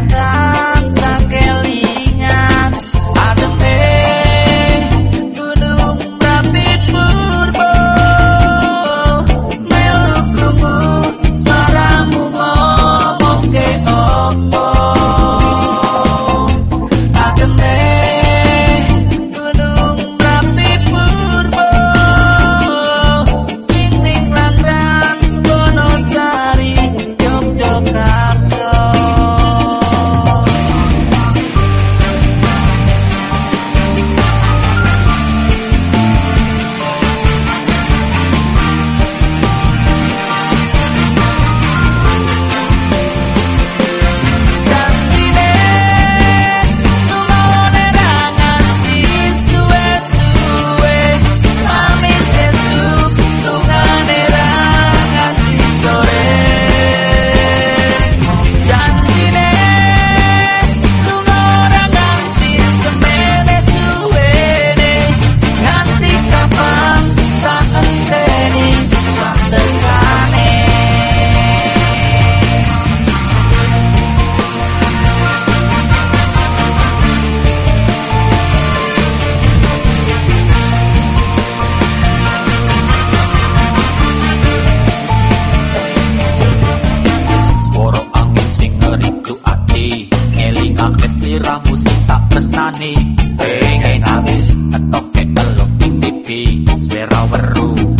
nada. Pengen habis Ketok ke teluk ing pipi Swera weru